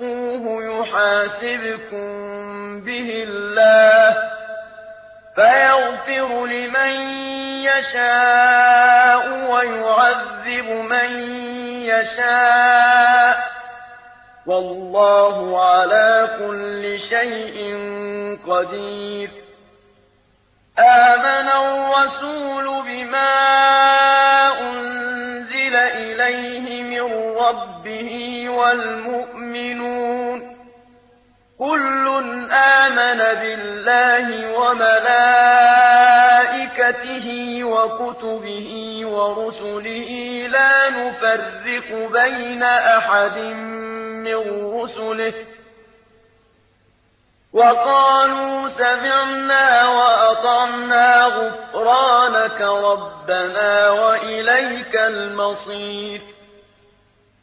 تخفوه يحاسبكم به الله فيغفر لمن يشاء ويعذب من يشاء والله على كل شيء قدير آمن الرسول بما أنزل إليه من ربه والمؤمنون كل آمن بالله وملائكته وكتبه ورسله. لا نفرق بين أحد من رسله. وقالوا سمعنا وأطعنا غفرانك ربنا وإليك المصير.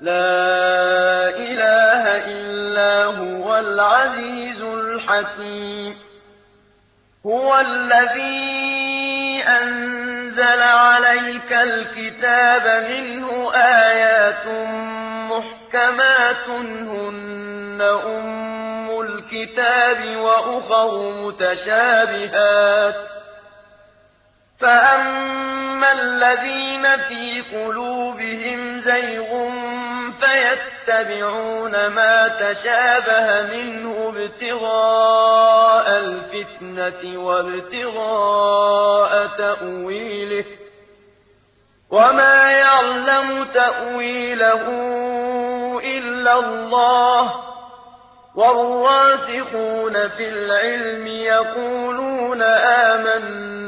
لا إله إلا هو العزيز الحكيم. هو الذي أنزل عليك الكتاب منه آيات محكمات هن أم الكتاب وأخر متشابهات. فأما الذين في قلوبهم زيغ فيتبعون ما تشابه منه ابتغاء الفتنة وابتغاء تأويله وما يعلم تأويله إلا الله والراسخون في العلم يقولون آمنا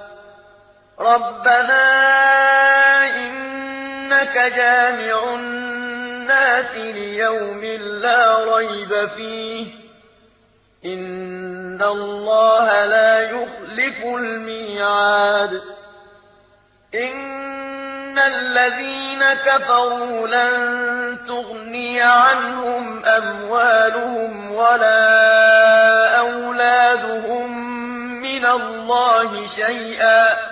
ربنا إنك جامع الناس ليوم لا ريب فيه إن الله لا يخلف الميعاد إن الذين كفروا لن تغني عنهم أموالهم ولا أولادهم من الله شيئا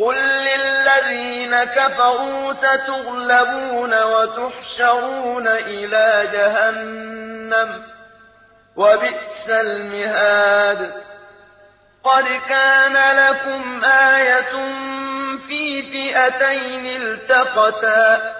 قل للذين كفروا ستغلبون وتحشرون إلى جهنم وبئس المهاد قد كان لكم آية في فئتين التقتا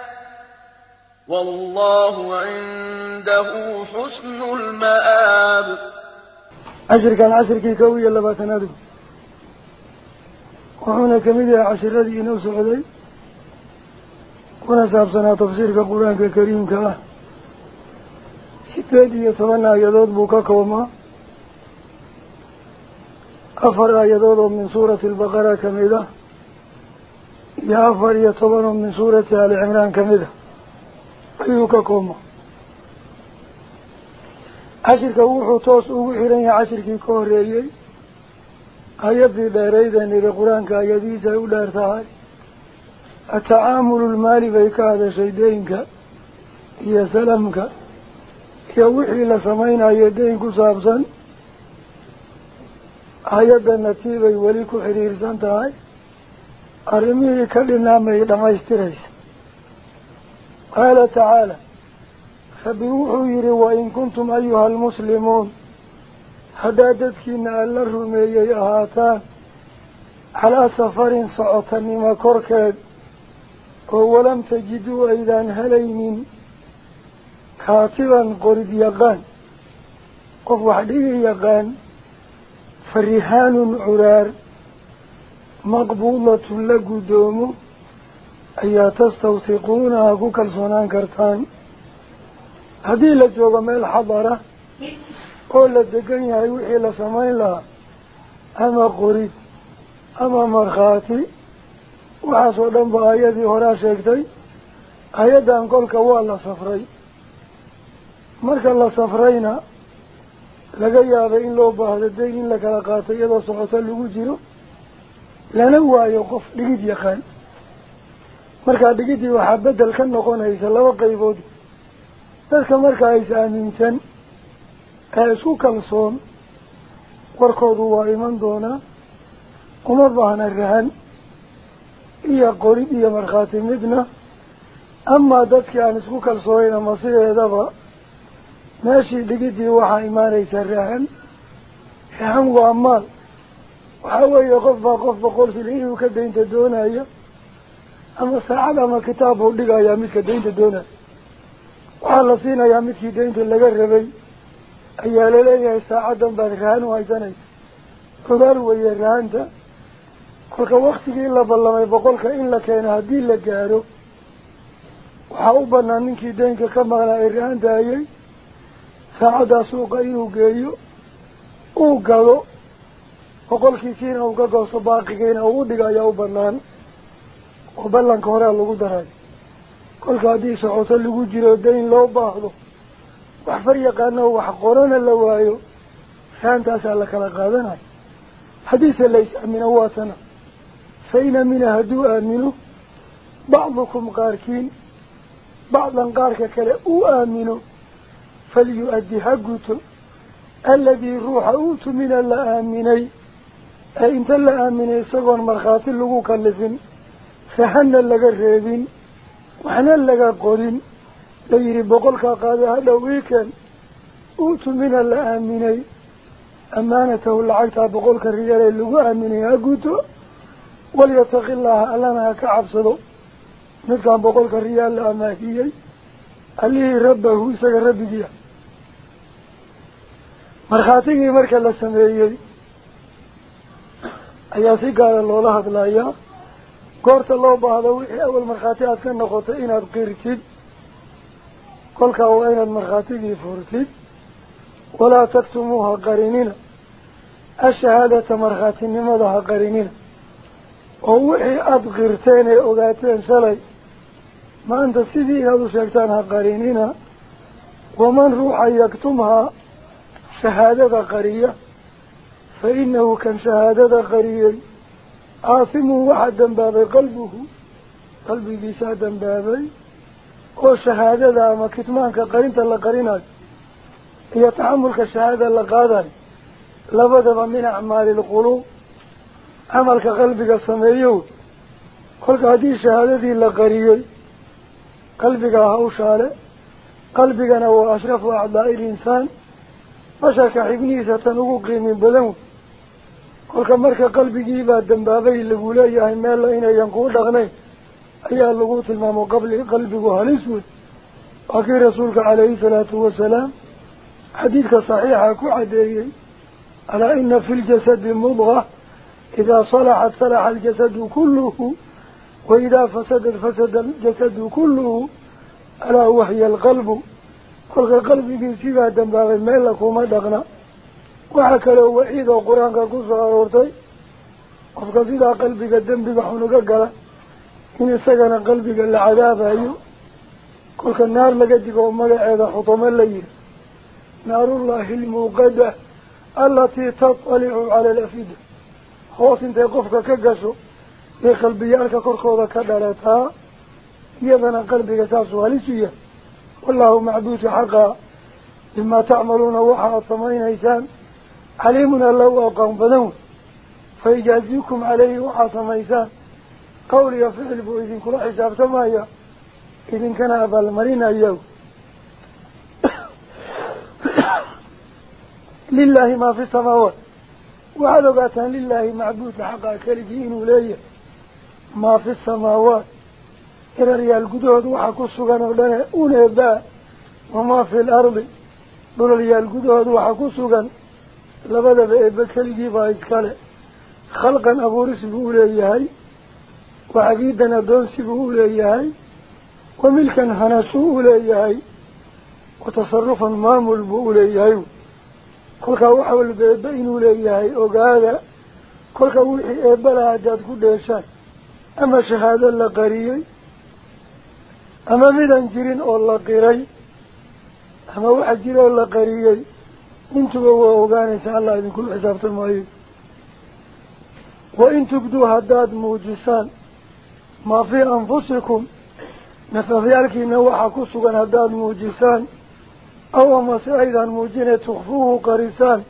والله عنده حسن المآب. عشر كان عشر كي كوي يلا باتنادو وحونا كميدة عشر الذي نوسع علي. كنا سابسنا تفسير كقرآن كريم كلا ستة يتمنى يدود بوكا كوما أفر آيادود من سورة البقرة كميدة. يا أفر يتبن من سورة آل عمران كميدة. وحيرين عشرك كوريي. آيادي داريدا نرى قرآن كآياديسة ودارتها التعامل المالي بيك هذا شيدينك. يا سلامك. يا وحي لسمين كسابسا hay-adana tii bay weli ku xidhiirsan tahay arrimihii ka dhinaamay dhammaystiraysa قال تعالى فبروحوا يري وإن كنتم أيها المسلمون حدادتك إن ألا الرمي يهاتان على سفر سعطني مكرك ولم تجدوا أيضان هلين كاتبا قرد يقان قف وحدي يقان فرهان عرار مقبولة لقدومه أي تستوثقونها كوكال صنان كرتان هذه لجوغة من الحضارة قول الدقنية يوحي لسمين لها أما قريب أما مرخاتي هرا kolka waa la safray marka la safrayna laga yaabay in loo baahdo dayn in la kala qaato iyadoo socoto lagu jiro lana waayo qof dhigid yaqaan ka noqonaysa laba qaybood dadka markaa is aaminsan ee isku kalsoon warkoodu waa iman doonaa uma baahna rahan iyo qorid iyo markhaati midna amaa dadkii aan isku kalsoonayn ama sideedaba meeshii dhigidii waxaa imaanaysa rahan rahan waa maal waxaa weeye qof baa qof boqol silin inuu ka daynta doonaya ama kitaab buu dhigayaa midka daynta doonaya waxaa la siinayaa midkii daynta laga rabay ayaa laleeyahay saacadan baad rahan u haysanaysa ogaal weeye rahanta kolka waktigii la ballamay boqolka in la keeno haddii la gaaro waxaa u banaan ninkii daynka ka maqnaa ee rahanta hayay saacaddaa suuqa inuu geeyo uu gado boqolkiisiina uu ka goosto baaqigiina uu u dhiga ayaa u banaan lagu jiro dayn loo baahdo wax far yaqaano wax qorana la waayo rahantaasaa la kala qaadanayo haddiise lays aamino waa tana fa in amina hadduu aamino bacdukum qaarkiin bacdan qaarka kale uu aamino falyu-addi ha guto alladii ruuxa uutumina la aaminay ee inta la aaminay isagoon markhaati lagu kallifin qorin la yidhi boqolkaa qaada hadhow iikeen uutumina la aaminay amaanatahu lacagtaa boqolka riyalee lagu aaminay ha guto walyataqi llaaha allana ha ka cabsado midkaan boqolka riyaal la amaahiyey allihii rabbahu isaga rabbigiia markhaatigii marka la sameeyey ayaa si gaara loola hadlayaa كورت الله بهذا وحي أول مرخاتي أتكن نقطة إن أبقرتي كل كأوين المرخاتي في فورتي ولا تكتموها قرينين. الشهادة مرخاتي نمضها قرينينا ووحي أبقرتين ذاتين سلي. ما أنت سيدي هذا شكتانها قرينين. ومن روح يكتمها شهادة قرية. فإنه كان شهادة قرية. عاصم واحد دنبابي قلبه قلبي بيسا دنبابي. وشهادة داما كتمانك قرينة الله قريناك هي تعملك الشهادة اللي قادر. لبدأ من أعمال القلوب. عملك قلبك السميو قلت هذه الشهادة اللي قريناك قلبك هو شارع. قلبك هو أشرف أعضاء الإنسان. بشرك حبنيسة تنقق من بلمك كل كمرك قلبي جيبا دمبابي اللي قوله يا هم الله هنا ينقول دغني هي اللغوت المام قبل قلبي وهل اسود أكي رسولك عليه الصلاة والسلام حديثك صحيح أكو عدي على إن في الجسد مضغة إذا صلحت صلح الجسد كله وإذا فسد فسد الجسد كله ألا وحي القلب كل قلبي جيبا دمبابي ما لكم دغني وحكله وعيد وقرآن كقصة أورطي وفقصيدة قلبك الدم بحنك قلع إن السجن قلبك العذاب أيو. كلك النار لقدك أمك هذا حطم الليل. نار الله الموقدة. التي تطلع على الأفيد. خواص انت يقفك كقشو في قلبيانك كركوضة كدرتها يذن قلبك تاسوها لسيا والله معدوش حقا. لما تعملون وحا الثمانين إيسان عليمنا الله وقوم بدون فيجازيكم عليه وحاس ميسان قول يفعل بو إذن كل حساب سمايا. إذن كان أبا المرينة اليوم لله ما في السماوات. وعلى وعلقة لله معبود لحق أكاربين ولي ما في السماوات. إلى ريال قدود وحكو السوغان ولنه أولي وما في الأرض. بل ريال قدود وحكو السوغان لبدأ بأبكال جيبا إسكاله خلقا أبورس بأولي إياهي وعبيدا أدون بأولي إياهي وملكا هنسو أولي إياهي وتصرفا مامل بأولي إياهي. كلها وحول بأبين أولي إياهي وقال كلها وحي أبلا عداد كل إشان أما شهادة لقريي أما ملا جرين أولا قري أما وحجر أولا قريي انت هو اوغاني ان الله ان كل حسابته ماي وإن تبدو هداد موجسان ما في أنفسكم نفذيالك انه وحكو سغن هداد موجسان أو ما سعيدا موجين تخفوه قريسان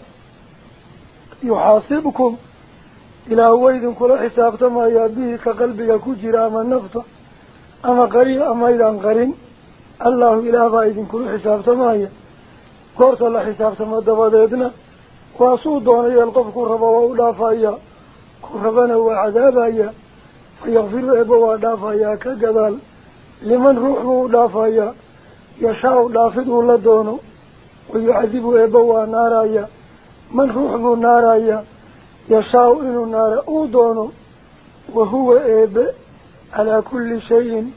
يحاسبكم إلى ويد كل حسابته ما به كقلبك كجرا أما النفط أما قريب أما اذا قرين الله إلى هو ويد كل حسابته ما يبيه قرت الله حساب سما دبادنا واسودون يلقف كربا ودافايا كربنا وعذابايا فيغفر ابو ودافايا كجبال لمن روحه ودافايا يشاء دافد ولا دونه ويعذب ابو نارايا من روحه نارايا يشاء ان نار ودونه وهو اب على كل شيء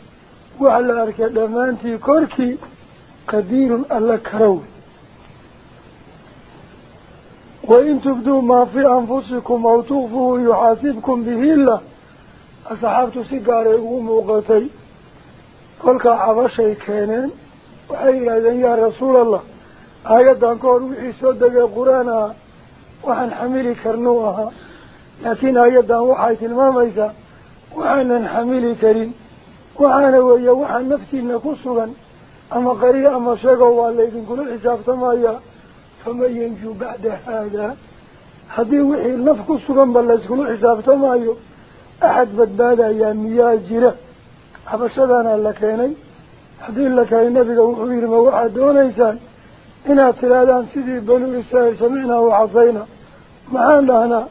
وعلى أركض مانتي كركي قدير الله كروي وإن تبدو ما في أنفسكم أو تغفوه يحاسبكم به الله. أصحابت سيقاريه موقتي. فلك عبشي كينين. وحيلا يا رسول الله. آيات قالوا وحيسود دقى قرانا وحن حميلي كرنوها. لكن آيات دان وحايت الماميسا وحن نحميلي كريم وحن ويا وحن نفتي نكسوغا أما قريه أما شاقوا والليكين كل الحساب سمايا haddii wixii naf ku suganba layskula xisaabtamayo axad badbaadayaa miyaa jira xabashadaana la keenay haddii la keenay nabiga wuxuu yidhi ma waxaad doonaysaan inaad tidhaahdaan sidii banuu israa'iil samicnaa wacasayna maxaan dhahnaa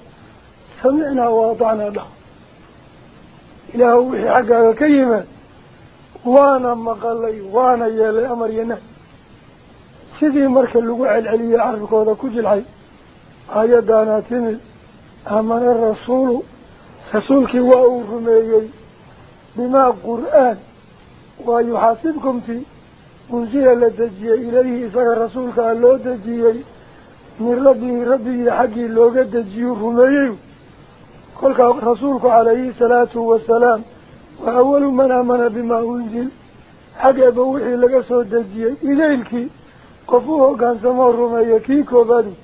samicnaa waadacnaa dhah ilaahu wixii xaggaaga ka yimaad waana maqalay waana yeelay amar iyo nahy سيدي مركا لقوع العليا عرف كودا كجل عي آية داناتين أمان الرسول فسولك وأورميي بما قرآن. ويحاسبكم تي. منزيه لدجي إليه. إساق الرسول قال له دجي. من ربي ربي حقي لوغا دجي ورميي قلت رسولك عليه الصلاة والسلام. وأول من أمن بما أنزل. حقا بوحي لقصه دجي. إليه قفوه كان سمر رميكي كوبادي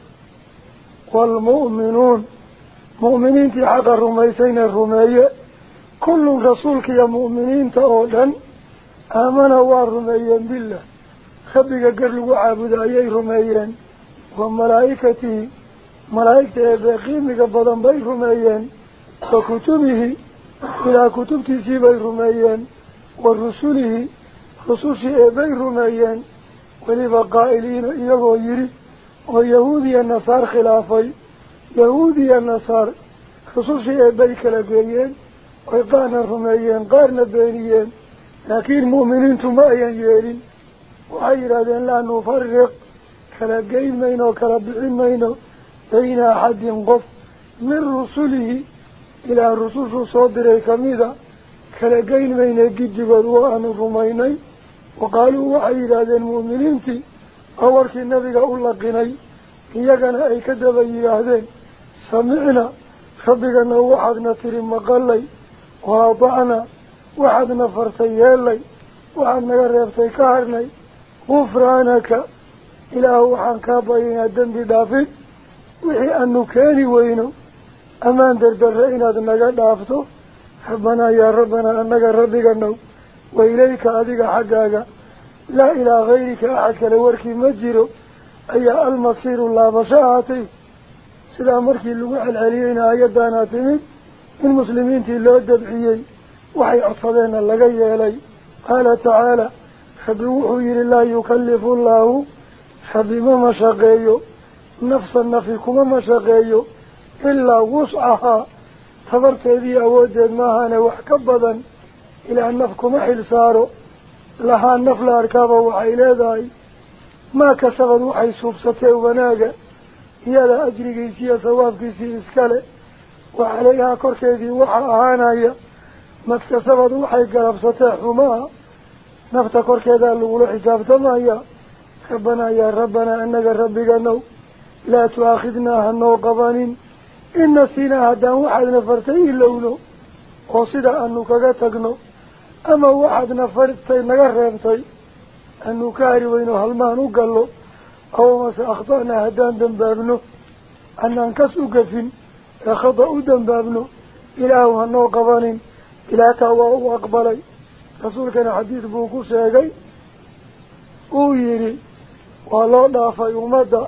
والمؤمنون مؤمنين في حق الرميسين الرمي كل رسولك يا مؤمنين تأولا آمنا الرميين بالله. خبك قرلوا عابد أي رميين وملائكتي ملائكة باقيمك بضن بي رميين وكتبه إلى كتبتي سي بي رميين ورسوله رسوشي بي رميين وليب قائلين إيغو يري ويهودي النصار خلافي يهودي النصار خصوصي إبايك لبينيين ويقانا رميين قارنا بينيين لكن مؤمنين تمائين يرين وعيرا دين لا نفرق كلابقين مينو كلابقين مينو بين أحد ينقف من رسوله إلى الرسول صدره كميدا كلابقين مينو قد جبدوها نفرميني warkii nabiga u laqinay iyagana ay ka daba yidhaahdeen samicna rabbigana waxaadna tiri maqalay wa adacna waxaadna fartay yeelay waxaad naga reebtay ka harnay gufraanaka ilaahu waxaan kaa baryaynaa dembi dhaafid wixii aanu keeni weyno ammaan dardarre inaad naga dhaafto rabbanaa yaa rabbanaa annaga rabbiganow وإليك أذيك حقاك. لا إلى غيرك أحدك لوركي مجر أي المصير لا مساعتي سلامرك اللوح العليين أيدانا تمد المسلمين تلو الدبعيي وحي أصدين اللقي إلي قال تعالى فبوحو إلى الله يكلف الله. فبما مشاقي نفسا نفيكما مشاقي إلا وصعها تبرت ذي أود ما هانا ilaa naf kuma xil saaro lahaa naf la arkaaba waxay leedahay maa kasabad waxay suubsatee wanaaga iyada ajrigiisiiyo sawaabkiisii iskale wa calayhaa korkeedii waxaa ahaanaya maktasabad waxay galabsatee xumaha nafta korkeedaa lagula xisaabtamaya rabbanaa yaa rabbanaa annaga rabbiganow laa tu-aakhidnaa hanoo qabanin in nasiinaa haddaan waxaadna fartay ilowno oo sida aanu kaga tagno halmaan u gallo aw mase akhda'naa haddaan dambaabno anaan kas u gafin ee khada u dambaabno ilaahu hanoo qabanin ilaataa waa u aqbalay rasuulkana xadiid buu ku sheegay uu yidhi waa loo dhaafay ummadda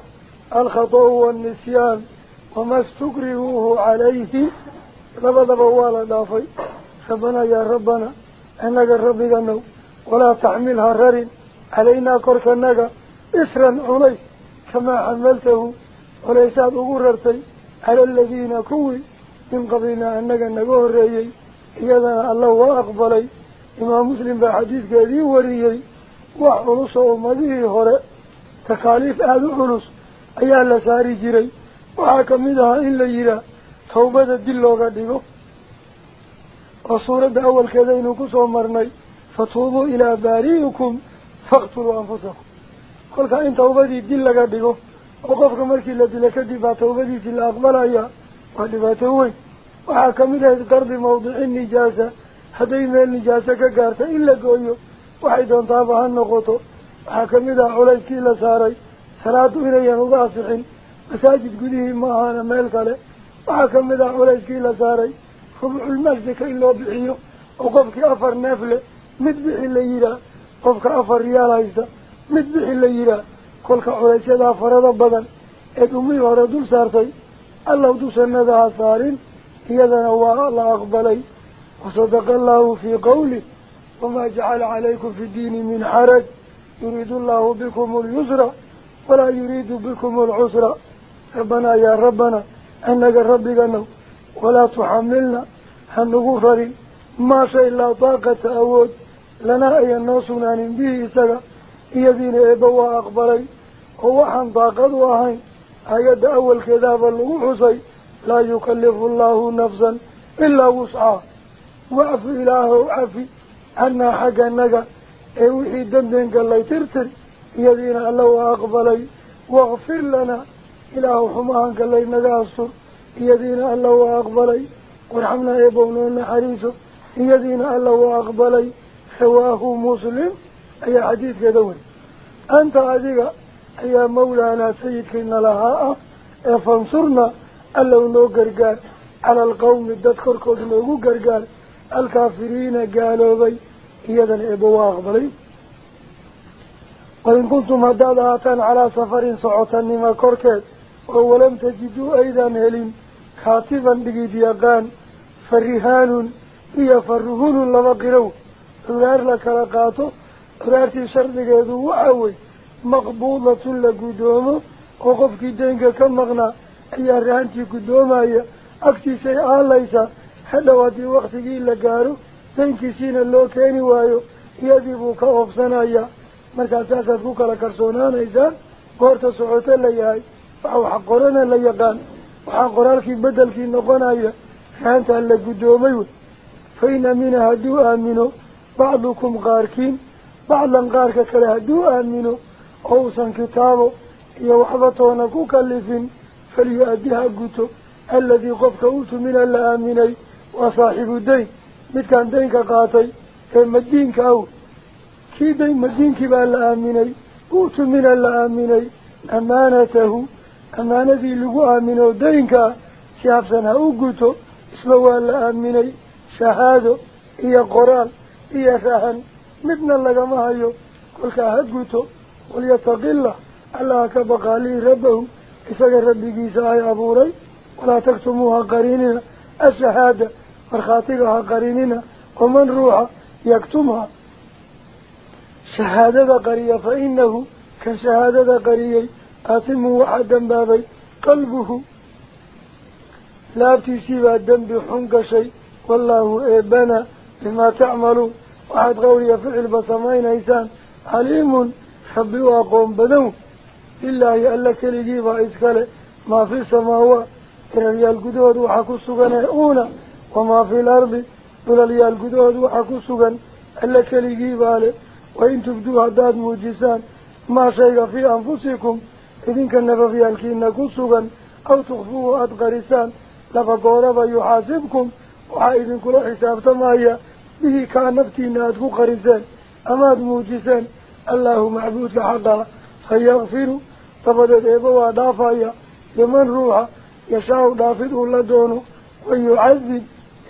alkhata-u waannisyaan wama stukrihuuhu calayhi labadaba waa la dhaafay rabbanaa yaa rabbana isran culays kamaa xamaltahu culaysaad ugu rartay cala aladiina kuwii min qablinaa annaga naga horreeyey iyadana allah waa aqbalay imaam muslim baa xadiidkeedii wariyey wax culus oo ummadihii hore takaaliif aada u culus ayaa la saari jiray waxaa kamid ahaa in la yihaa tawbada dil looga dhigo suuradda awalkeeda aynu kusoo marnay fatuubuu ilaa baari'ikum faqtuluu anfusakum kolkaa in tawbadii dil laga dhigo oo qofka markii la dila kadib baa tawbadiisii la aqbalaya waa dhibaato weyn waxaa kamid ahayd qardi mawdici nijaasa hadday meel nijaaso ka gaarta in la gooyo waxay doontaaba ha noqoto waxaa kamid ah culayskii la saaray salaadu inayan uga asixin فبعو المالذك إلا بحيه وقفك أفر نافلة. مدبح الليلة قفك أفر ريال عيسى مدبح الليلة قولك عريسة أفر هذا البدن أدومي وردو سارتي. الله دو سندها سارين. يذن هو الله أقبلي. وصدق الله في قوله وما جعل عليكم في الدين من حرج. يريد الله بكم اليسرى ولا يريد بكم العسرى ربنا يا ربنا. أنك ربك نوت ولا تحملنا. هنغفر ما شاء الله طاقة أود. لنا أي الناس نانين به إسكا يدين إبوا أخبري. هو حن طاقة وهاين أيد أول كذاب الغحصي لا يكلف الله نفسا إلا وسعى وعف إله وعفي أنا حق النجا. إيه أوحي دمدن قال ترتر. يدين الله أقبلي واغفر لنا. إله حماه قال لي نجاسر noo naxariiso iyadiina alla waa aqbalay rawaahu muslim ayaa xadiidkeeda wari anta adiga ayaa mawlaanaa sayidkiina lahaa ah ee fansurna allow noo gargaar cala alqawmi dad korkood noogu gargaar alkaafiriina gaaloobay iyadana eebba waa aqbalay wain kuntum haddaad ahaataan calaa safarin socotanima korkeed oo walam tajiduu aydan helin fa rihaanun iyo fa ruhunun laba qirow curaar la kala qaato curaartii shardigeedu waxa wey maqbuudatun la guddoomo oo qofkii deynka ka maqnaa ayaa rahantii guddoomaya agtiisay aalaysaa hadhow haddii waktigii la gaaro deynkiisiina loo keeni waayo iyadii buu ka oofsanayaa markaa saasaad ku kala kalsoonaanaysaan goorta socoto la yahay waxa wax qorana la yaqaan وحقرالك بدلك نقنا فأنت اللي قدومي فإن من هدو آمنوا بعضكم غاركين بعضا غارك كلا هدو آمنوا أوسا كتابه يوحبطونا كوكالفين فليؤديها قتو الذي قفك أوت من الآمني وصاحب الدين متكان دينك قاتي مدينك أو كي دين مدينك بالآمني أوت من الآمني أمانته si habsan ha u guto isba waa la aaminay shahaado iyo qoraal iyo rahan midna lagama hayo kolkaa ha guto walyataqillah allaha ka baqaalii rabbahu isaga rabbigiisa ay abuuray walaa taktumuuha qarinina ashahaada markhaatiga ha qarinina waman ruuxa yaktumha shahaadada qariya fa inahu kan shahaadada qariyey أثم وحدا بابي قلبه. لا تسيب الدم بحنك شيء. والله إبنا لما تعمل وحد غوري فعل بصمين إيسان عليم حبي وقوم بدو إلا يألك لجيب إسكال. ما في السماوات. إلا يالقدود وحك السغن أولا وما في الأرض. إلا يالقدود وحك السغن إلا لجيب وإن تبدو عداد موجسان ما شيء في أنفسكم. Nafafyaalkiina ku sugan aw tukfuuhu aada qarisaan laba gooraba yuxaasibkum waxaa idinkula xisaabtamaya به كانفتنا أدكو قرسان أماد موجسان الله معبود حقا فيغفر تبدد إبوا دافايا لمن روح يشاء دافده لدونه ويعذب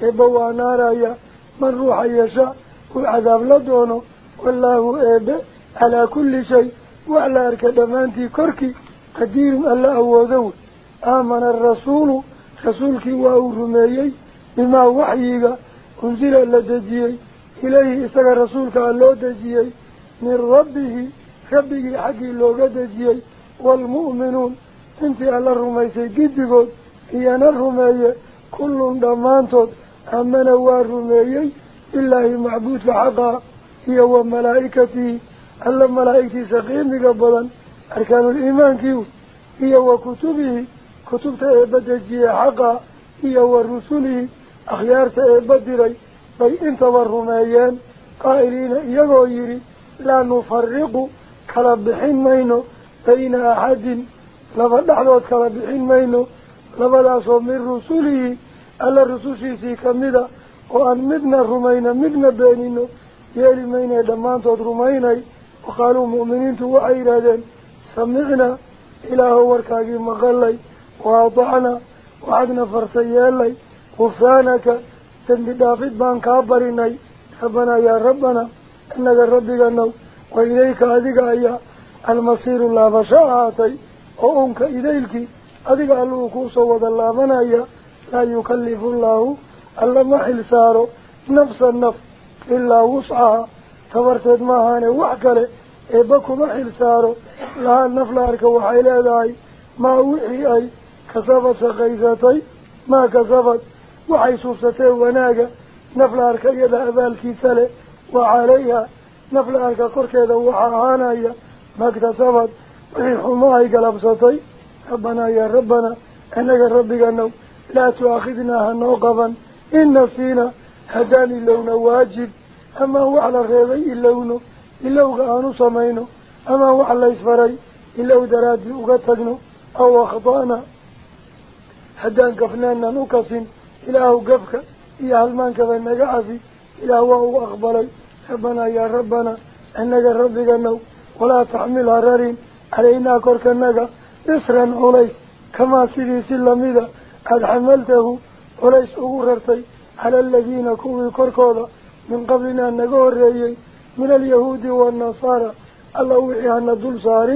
إبوا نارايا من روح يشاء وعذاب لدونه والله إبا على كل شيء وعلى أركدمانتي كركي قدير ألا أوذو آمن الرسول رسولك وأورميي بما وحيك أنزل لدجيي إليه إساق رسولك ألو دجيي. من ربه ربه حقي لو دجيي. والمؤمنون إنت على الرميسي قدقود إيانا الرميي كل دمانتود. أمنا والرميي إله معبود حقا هي وملائكته ألا ملائكتي سقيم قبلا أركان الإيمان كيو. هي وكتبه. كتبت إبدجي حقا. هي ورسله أخيارت إبدري بي انت والرميان قائلين إيغو يري. لا نفرق. كلبحين مينو. بين أحد. لما دحلوت كلبحين مينو. لما داسو من رسوله ألا رسوشي سي كمدا وأن مدنا رمينا مدنا بينينو. وقالوا مؤمنين توعي لذين سمعنا إله وركاقي مغلي وأطعنا وعدنا فرسيالي. غفرانك تنبي دافد بان كابريني. ربنا يا ربنا إنك ربك النو وإليك أذيك أيها المصير الله بشاعتي وأنك إليك أذيك ألوكو صوت الله من أيها لا يكلف الله ألا محل سارو نفس النفس إلا وسعها. maahaane wax kale eebba kuma xil saaro lahaa nafla arka waxay leedahay maa wixii ay kasabad shaqaysatay maa kasabad waxay suubsatee wanaaga nafla arka iyada abaalkiisa leh wa calayha nafla arka korkeeda waxaa ahaanaya maktasabad wixii xumo ay galabsatay rabbanaa yaa rabbanaa innaga rabbiganow laa tu-aakhidnaa hanoo qaban in nasiina haddaan ilowna waajib إلوغا آنو سمينو أما وعلى إسفري إلو درادي أغتقنو أو أخطأنا. حدان كفنانا نكسن إله قفك. إيا هلمان كفن نقعفي إله وهو أقبلي ربنا يا ربنا أنك ربك النو ولا تحمل هرارين علينا كورك النقا إسرا عليس. كما سيدي سلميدا قد حملته. عليس أغررتي. على الذين كوي كوركودا. من قبلنا نقول رأيي من اليهود والنصارى. الله وحيهنا دول صار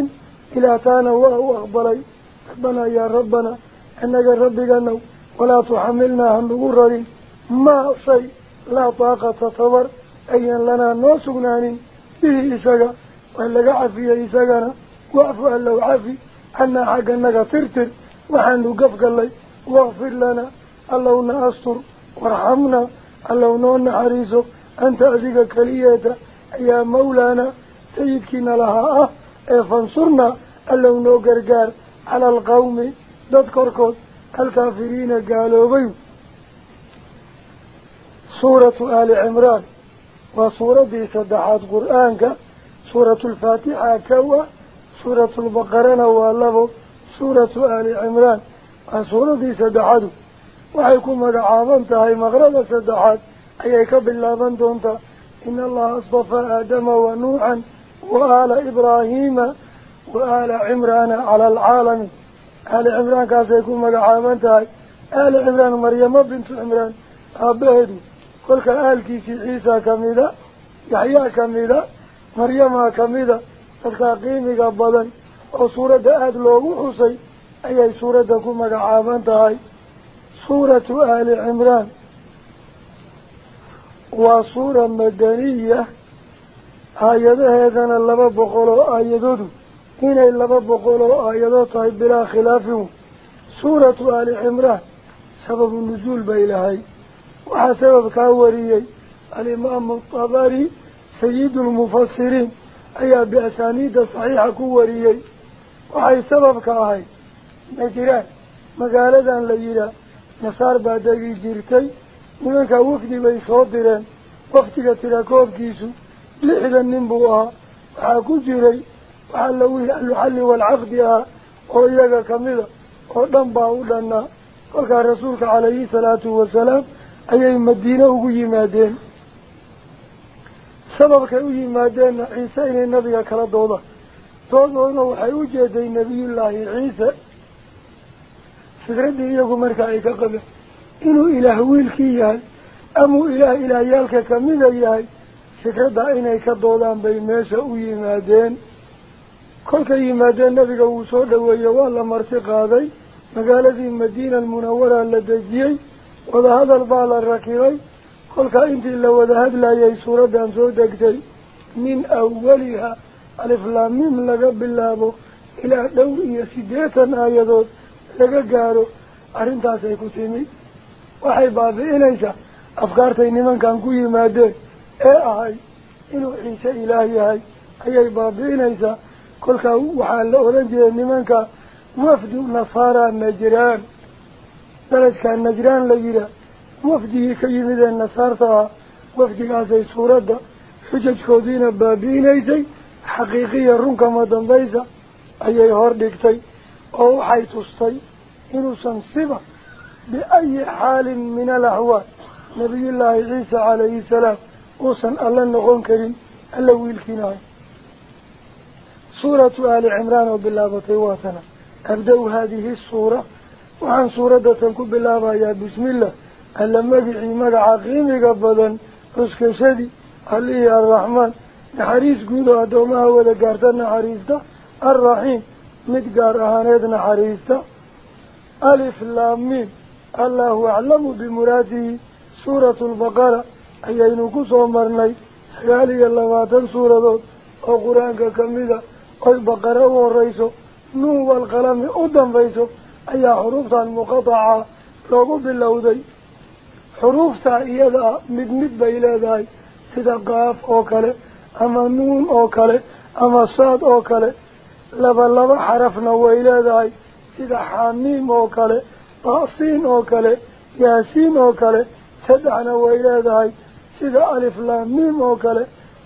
إلى تانا وهو أقبلي ربنا يا ربنا. أنك ربك أنه ولا تحملنا هم بقرر ما شيء. لا طاقة تطور أيا لنا نوسقنان به إساقا وإلا عفية إساقنا وعفو أن لو عفي أنا حق أنك ترتر. وحن نقفك الله واغفر لنا. الله نأستر. وارحمنا. الله نون حريصه. أنت أذيك كلية يا مولانا سيدكنا لها أه فانصرنا ألو نوغرقار على القوم ذكركم الكافرين قالوا بيو. سورة آل عمران وسورة دي سدحات قرآنك سورة الفاتحة كوا سورة البقرة والله سورة آل عمران. وسورة دي سدحات وحيكون مدعاما تهي مغربة سدحات أيك بالله دونتا إن الله أصطفى آدم ونوحا وآل إبراهيم وآل عمران على العالم. آل عمران كاسيكون مقعامنتها آل عمران مريم بنت عمران. أبهد قلت آل كيسي عيسى كميدا يحيى كميدا مريم كميدا تلقاقيمي قبضا وصورة آد لوغو حسي أي سورة كون مقعامنتها سورة آل عمران. وصورة مدنية آياده هذا اللبا بقولوا آيادود هنا اللبا بقولوا آيادات طيب بلا خلافه سورة آل عمران سبب النزول بيلهي وحسبب كاوريي الإمام الطبري سيد المفسرين أي بأسانيد صحيحة كوريي وحي سبب كاهي نجران مقالة ليلة نصار بعد جيرتي jiray waxaa lawihii alluxalli waalcaqdi ahaa oo iyaga kamida oo dhan baa u dhannaa kolkaa rasuulka calayhi salaatu wasalaam ayay madiine ugu yimaadeen sababkay u yimaadeenna ciise inay nabiga kala doodaan doodoodna waxay u jeeday nebiyullaahi ciise fikraddii iyagu marka ay ka qabeen ilaah ilaahyaalka kamida yahay fikradda inay ka doodaan bay meesha u yimaadeen kolkay yimaadeen nabiga wuu soo dhaweeyey waa la marti qaaday magaaladii madiina almunawara la dejiyey wadahadal baa la rakibay kolkaa intii la wada hadlayay suuraddan soo degtay min awaliha aliflaamim laga bilaabo ilaa dhowr iyo siddeetan aayadood laga gaaro arrintaasay ku timid waxay baabi'inaysaa afkaartay nimankan ku yimaadeen ee ahay inuu ciise ilaah yahay ayay baabi'inaysaa kolkaa waxaa la odhan jiray nimanka wafdu nasaara najraan beledkaa najraan la yihaa wafdigii ka yimid ee nasaarta ah wafdigaasay suuradda xujajkoodiina baabi'inaysay xaqiiqiya runkama dambaysa ayay hor dhigtay oo waxay tustay inuusan siba biayi xaalin min alaxwaal nabiyullaahi ciisa calayhi salaam uusan alla noqon karin alla wiilkiinahay suuratu aali cimraan oo bilaabatay waatana abda-u haadihi suura waxaan suuradatan ku bilaabayaa bismillah alla magicii magaca qiimiga badan cuskashadii allihii arraxmaan naxariis guud oo addoomaha wada gaarta naxariista alraxiim mid gaar ahaaneed naxariista alif laamiin kamida oy baqara u horeyso nuun walqalami u dambayso ayaa xuruuftan muqadaca loogu bilowday xuruuftaa iyada ah mid mid bay leedahay sida qaaf oo kale ama nuun oo kale ama saad oo kale laba laba xarafna way leedahay sida xamiim oo kale way leedahay sida aliflaamiim oo kale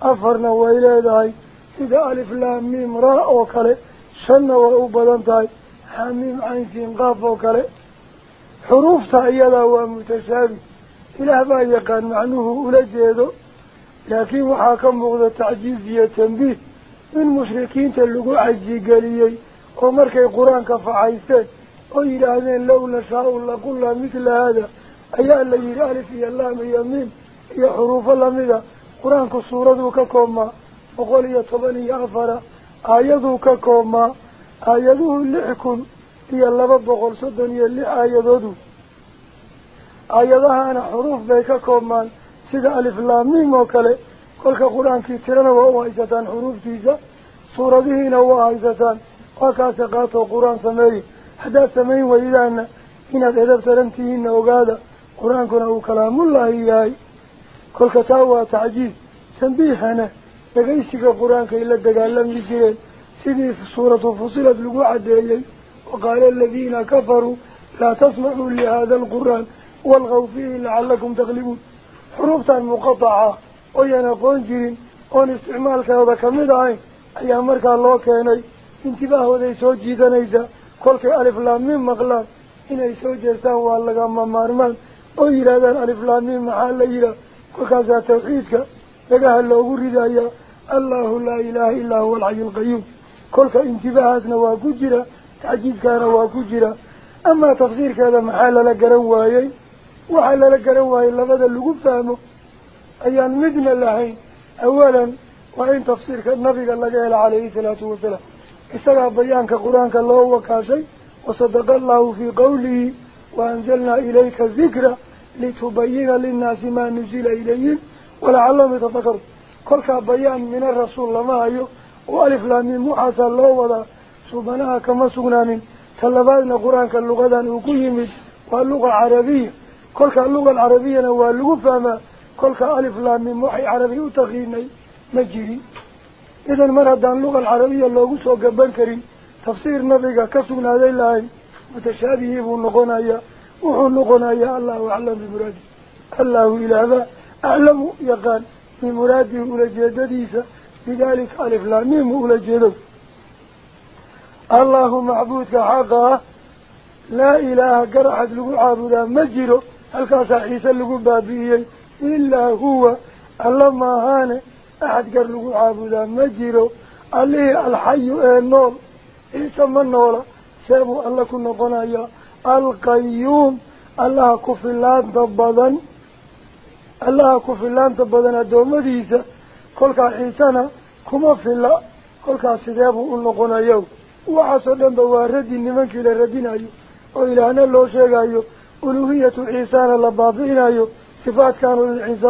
afarna way leedahay sida aliflaamiim raa oo kale shanna way u badan tahay xamiim caynsiin qaaf oo kale xuruufta iyadaa waa mutashaabi ilaah baa yaqaan macnuhu ula jeedo laakiin waxaa ka muuqda tacjiiz iyo tambiih in mushrikiinta lagu cajigeliyey oo markay qur-aanka facaysteen ويرادين لو نشاء الله كل مثل هذا أي اللي يرال في الله من يمين هي حروف الله منها قرآنك سورة ككوما وقال يا طبني أغفر آياته ككوما آياته اللحكم هي الله ببغل صدني اللي آياته آياتها أنا حروف بيك ككوما سيد ألف الله من موكله كل قرآنك ترنا وهو عيزة حروف تيزا سورة هنا وهو عيزة وكاتقات وقرآن سميري حتى سمعين وجدان إن قدب سلمتهن وقادة قرآن كنا وكلام الله إياي. كل كتاوة تعجيز. تنبيهنا لقيسك قرآن إلا دقال لم يجرين سيدي في صورة فصلت لقوعة وقال الذين كفروا لا تسمعوا لهذا القرآن والغوا فيه لعلكم تغلبون. حروفة مقطعة. وينا قنجرين. وان استعمالك هذا كمدعين. أيام مركا الله كيني. انتباه وذي سوجي دنيزا. Soo jeestaan waa lagama maarmaan oo yidhaahdaan aliflaamiim maxaa la yidhaah kolkaasaa tawxiidka dhagaha loogu ridayaa allahu laa ilaaha illaa huwa alxayu alqayuum kolka intibahaasna waa ku jira tacjiiskaana waa ku jira amaa tafsiirkeeda maxaa lala garan waayey waxaa lala garan waayey labada lagu fahmo ayaan midna lahayn awalan waa in tafsiirka nabiga laga hela calayhi salaatu wasalaam إسرع بيانك قرآنك الله وكاشي وصدق الله في قوله وأنزلنا إليك ذكرى لتبين للناس ما نزل إليهم ولعلهم تذكر كلك بيان من الرسول ما أيو وألف لامين معاسى الله وضع سبناها كما سنان تلبادنا قرآنك اللغة نوكيهم واللغة العربية. كلك اللغة العربية نوال لغفة ما كلك ألف لهم من محي عربي وتغييني مجري idan mar haddaan luga alcarabiya loogu soo gaban karin tafsiir nabiga ka sugnaaday lahayn mutashaabihii buu noqonayaa wuxuu noqonayaa allahu aclam bimuraadihi allahu ilaahba aclamu yaqaan bimuraadihi ulajeedadiisa bidalika aliflaamiim ula jeedo allahu macbuudka xaqa ah laa ilaaha garaxad lagu caabudaa ma jiro halkaasaa ciise lagu baabi'iyey ilaa huwa alla maahaane أحد قرلوا عابدا مجيرو عليه الحي النور عيسى من نولا سيبوا الله كنا قنايا القيوم. الله كفلان تبضا الله كفلان تبضا دوم ديسا كل عيسانا كما الله. كل سيدابوا أنه قنايا وحسنا بواردي نمانك لردنا أيو وإلهنا الله شيء أيو ألوهية عيسانا لبابين أيو صفات كانوا للعيسى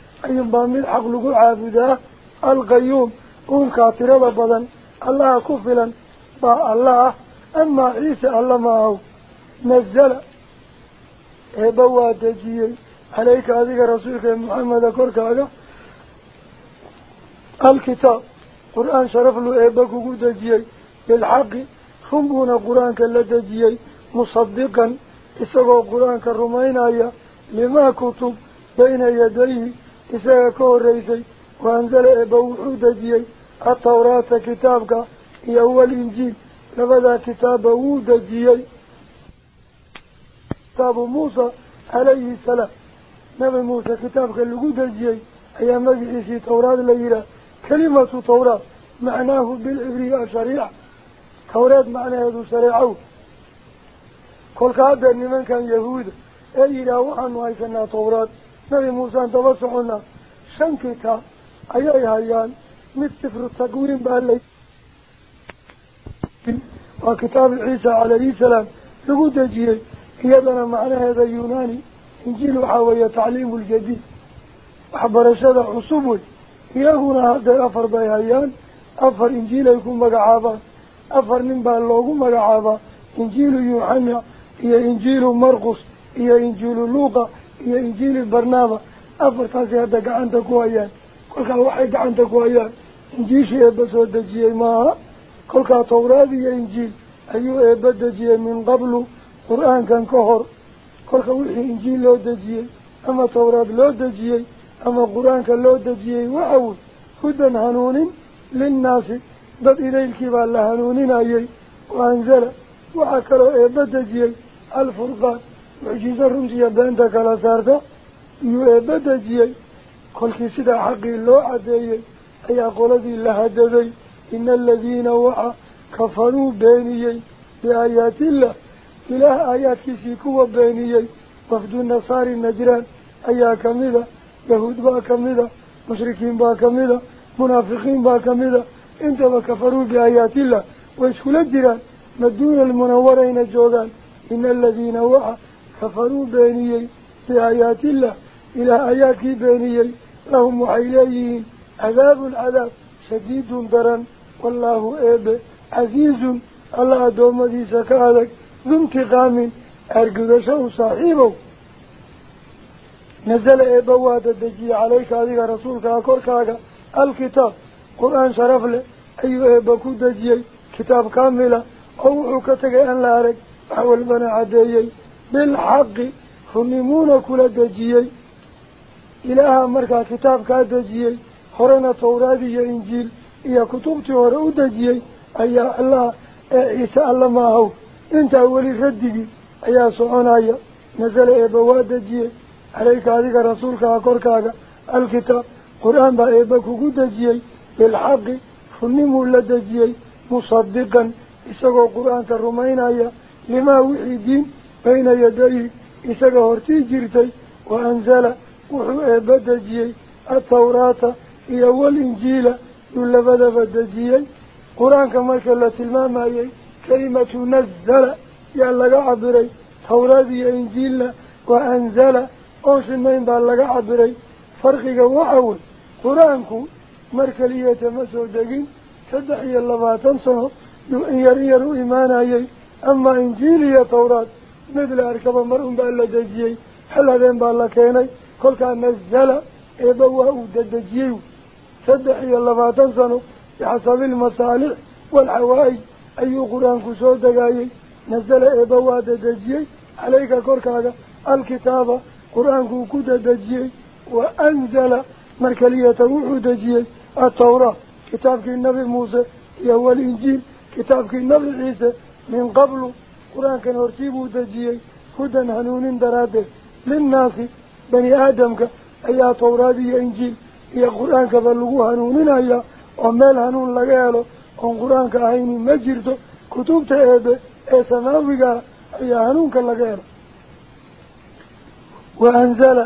عدمنا كموري كمانا دنبئي من عليلاي كلك أما عيسى نرشيسو نرى الإبرنما صومرتي إبرنما يؤدن دونتو كلك إله النور أي نرشيسى جوكتاتاي أي بامل حق لقو عابدا القيوم أم كاترة بدن الله كفلا با الله أما عيسى الله معه نزل إبوا دجيي عليك هذه رسولك محمد كركاغا الكتاب قرآن شرف دجيي دجيي إسقوا كور ريسي وأنزل إبوحو دجيي التوراة كتابك. هي أول إنجيل. لبدا كتاب ودجيي كتاب موسى عليه السلام. نبي موسى كتابك اللي ودجيي أي مجلسي توراة ليلة. كلمة توراة معناه من نبي موسى انتبصعنا شن كتاب أي أي هيان مثل سفر التقويم بألي وكتاب عيسى عليه السلام. لقود جيري يدنا معنى هذا يوناني إنجيل حاوية تعليم الجديد. وحبر شذا عصوبه يهونا هذا أفر بيهيان. أفر إنجيل يكون مقعابا. مقعابا إنجيل البرنامج. أفر تاسي هذا قعنتك ويان كل كان واحد قعنتك ويان إنجيل شيء بس ودجيه معها كل كان توراة إنجيل أيوه بدجيه من قبله. قرآن كان كهر. كل كان وحي إنجيل لو دجيه أما توراة لو دجيه أما قرآن كان لو دجيه وعود هدى هنون للناس ضد إليه الكبار لهنونين أيي وأنزل وعكروا إبدجيه الفرقان معجزة رمزية بأنتك لا سارتا يؤبدجيه كل كسيدا حقي لو عديه أي قولدي لهددي إن الذين وعى كفروا بينيي بآيات الله إله آيات كسيكوا بينيي وفد النصار النجران أيها كمذا يهود با كمذا مشركين با كمذا منافقين با كمذا انتما كفروا بآيات الله ويسكول الجيران مدون كفروا بينيي بآيات الله إلى آيات بينيي لهم وحيليين عذاب العذاب شديد درا والله إيب عزيز الله دوم دي سكالك ذو انتقام أرقدشه صاحبه نزل إيبواد الدجي عليك هذه رسولك أكوركاك الكتاب. قرآن شرف له أي إيبكو دجي كتاب كاملة أو حكتك أن لا أرك حول بنا عديي. بالحق هم يمون كل دجيي. إلها مركا كتاب كدجيي خرنا تورادي يا إنجيل. يا كتب تورا ودجيي أي الله إيسا الله ما هو. إنت أولي خدي أي سعون أي نزل إبواء دجيي. عليك هذه رسولك أقول الكتاب. قرآن بإبك ودجيي بالحق هم يمون لدجيي مصدقا. إساقوا قرآن كرمين أي لما وحيدين yuu labadaba dejiyey qur-aanka marka la tilmaamayey kelimatu nazala yaa laga cabiray tawraad iyo injiilna waa anzala oon shimayn baa laga cabiray farqiga waxa wey qur-aanku mar keliyata ma soo degin saddex iyo labaatan sano yuu in yar in yar u imaanayey amaa injiil iyo tawraad مثل أركب مرهم بالدجيج حل ذين بالكيني كل كان نزل إبوه الدجيج صدق الله فاتنصنو بحسب المصالح والعواي أي قرآن كسور دجاجي نزل إبوه الدجيج عليك كل كذا الكتابة قرآن كود الدجيج وأنزل مركلية روح الدجيج التوراة. كتاب النبي موسى. يهو الإنجيل. كتاب النبي عيسى. من قبله قرآن كان هرتيبو تجيه هدى هنون دراده للناس بني آدمك أي طورادي إنجيل يا قرآن كبلغو هنوننا يا أمال هنون لغاله أن قرآن كأين مجرده كتوب تهيبه أي سماوك أي هنونك لغاله وأنزل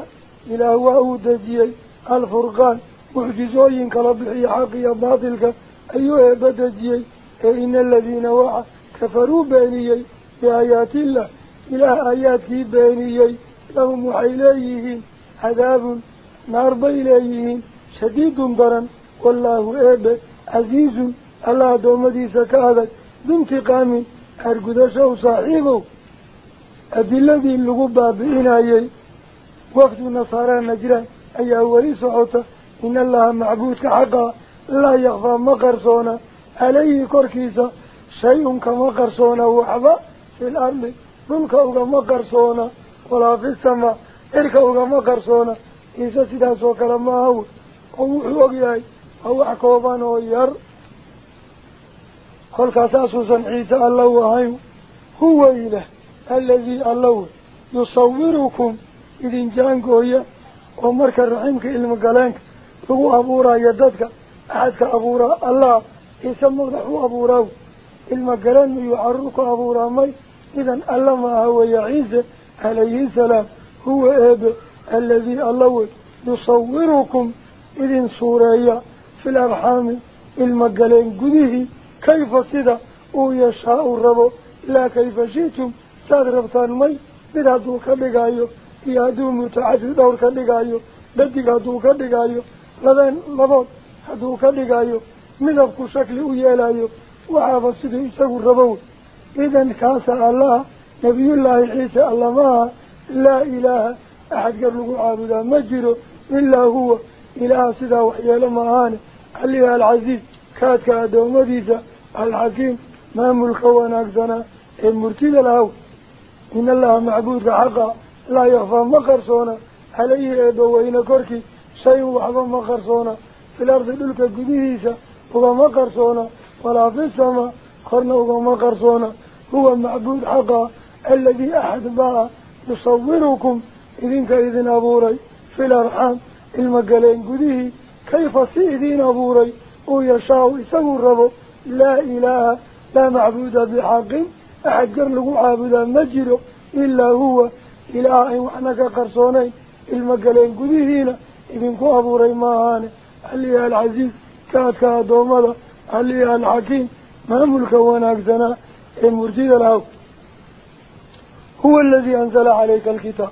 إلى هو تجيه الفرقان وحجزوين كربحي حقيا باطلك أيها بدجية إن الذين وعى كفروا بانيه بآيات الله. إلى آياته بينيه لهم وحيليه عذاب نار بيليه شديد ضرا والله أب عزيز. الله دوم دي سكاذك بانتقام أرقدشه صاحبه. أدي الذي اللغبة بإنايه وقت النصارى نجرا أي أولي صعوته إن الله معبودك حقا لا يغفى مقرصونا عليه كركيسة. شيء كمقرصونا وحبا. Qarsoona ciise sidaas oo kale ma aha wey oo wuxuu ogyahay waa wax kooban oo yar kolkaas saasuusan ciise alla u ahayn huwa ilaah aladii alla wey yusawirukum idin jaangooya oo marka raximka ilmo galeenka lagu abuurayo dadka axadka abuuraa allah ciise madax u abuuraaw ilmo galeen miyuu carruur ku abuuraa wey yusawirukum idin suureeya fil arxaami ilmo galeen gudihii kayfa sida uu yashaa u rabo laa kayfa shi'tum saad rabtaan may mid hadduu ka dhigayo iyo hadduu mutacadid dhowr ka dhigayo dhadig hadduu ka dhigayo labeen labood hadduu ka dhigayo midabku shakli u yeelayo waxaaba siduu isagu rabo إذن كاسا الله نبي الله عيسى الله ما لا إله أحد قبله عابدا مجره إلا هو إله سدى وحيا لما هان عليها العزيز كاد كادو مديسة الحكيم ما ملكوان أكسنا المرتد له إن الله معبود حقا لا يخفى مقرصونا عليه أدوين كركي شيء وحفى مقرصونا في الأرض دلك قديسة وما مقرصونا ولا في السماء قرنه ما قرصونا هو معبود حقا الذي أحد باع يصوركم إذنك إذن أبوري في الأرحام المقالين قديه. كيف سيدين أبوري؟ ويشاو إسهو الرب. لا إله لا معبود بحق. أحد له عابدا مجر إلا هو إله وحنك قرصوني المقالين قديهين. إذنك أبوري ماهان. أليها العزيز كاكا كاتكا اللي أليها الحكيم. مأمل كوناك زنا المرجد إيه الهو هو الذي أنزل عليك الكتاب.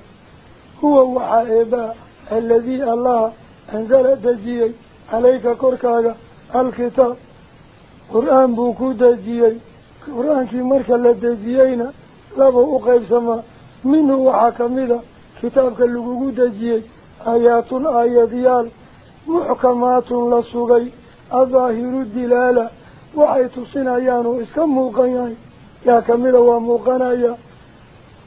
هو وحائبا الذي الله أنزل دجيي عليك كركاغا. الكتاب. قرآن بوكو دجيي قرآن في مركا لدجيينا لابا أقايب سما. منه وحاكمي كتابك اللقوكو دجيي آيات آيات يال محكمات لسوغي. أظاهر الدلالة. وحي تصين ايانو اسكم موقعي يا كميلا وموقعنا ايا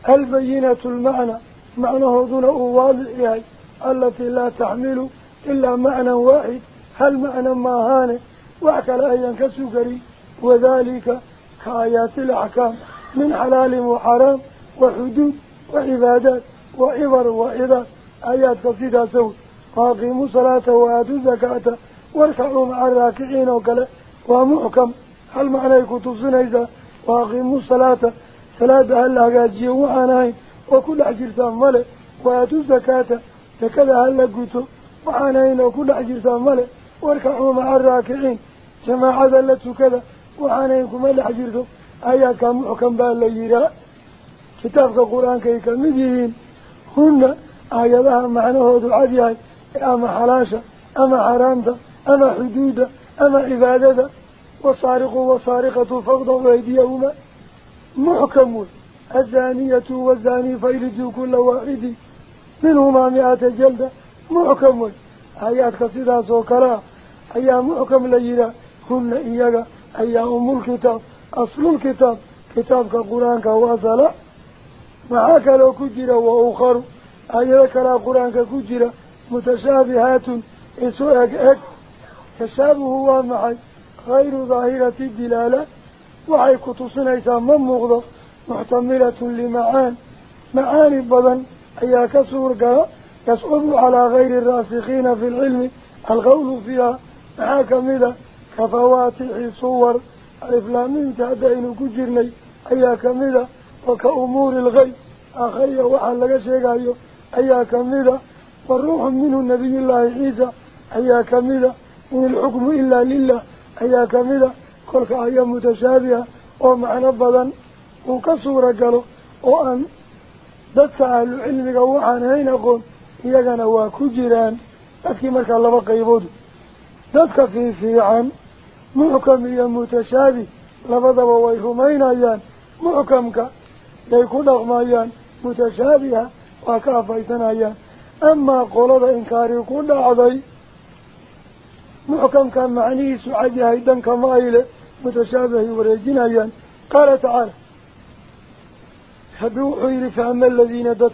البينة المعنى. معنى هدون اواضح التي لا تحمل إلا معنى واحد. هل معنى ما هانه وحكى لأيان كسوكري. وذلك كآيات الأحكام. من حلال وحرام. وحدود وعبادات. وإبر وإذا آيات كفيدة سوء فاقموا صلاة وآتوا زكاة واركعوا مع الراكعين وكلا ومحكم هل معنى كتب سنيزة واقيموا الصلاة صلاة هل أجازي وعناي وكل عجرتان ملك وآتوا الزكاة فكذا هل قلتوا وعناي وكل عجرتان ملك واركعوا مع الراكعين جماعة ذلتوا كذا وعانيكم اللي عجرتوا أياك محكم بالليلة كتابك القرآن كي كمدين هن آياتها معنى هذا العديد أما حلاشة أما حرامتة أما حدودة أما عبادة وصارق وصارقة فقد أيديهما محكم الزانية والزاني فإلدوا كل واحد منهما مئة جلدة محكم آيات قصيدة سوكرا. أي محكم ليلة كن إياها أي أم الكتاب. أصل الكتاب. كتابك القرآن كواصل معاك لو كجرة وأخر. أي ذكر القرآن كجرة متشابهات. إسوء أكأك تشابه هو معي. غير ظاهرة الدلالة. وحي كتصنع من مغضب. محتملة لمعان. معاني بدن أي كسور يصعب على غير الراسخين في العلم. القول فيها. حاكمة كفواتح صور. الإفلامين تعدين كجرني. أي كمدة. وكأمور الغيب أخي وحال لك شيء أي كمدة. والروح منه النبي إن الحكم إلا لله أي كاملة كل كأي متشابه أو معنى بدن وكسور جلو أو دتع العلم جو عن هين قوم يجنا وكجيران أكيد ما كلام قيود دتك في في عن محكم يا متشابه لبدا وويهما ينايان محكم ك لا يكون أغمايان متشابه وكافئ ثنايا أما قلدا إنكاري يكون عضي محكم كان معني سعجيه أيضا كمائله متشابه وريجين ايان قال تعالى حبيو حيري فهم الذين دت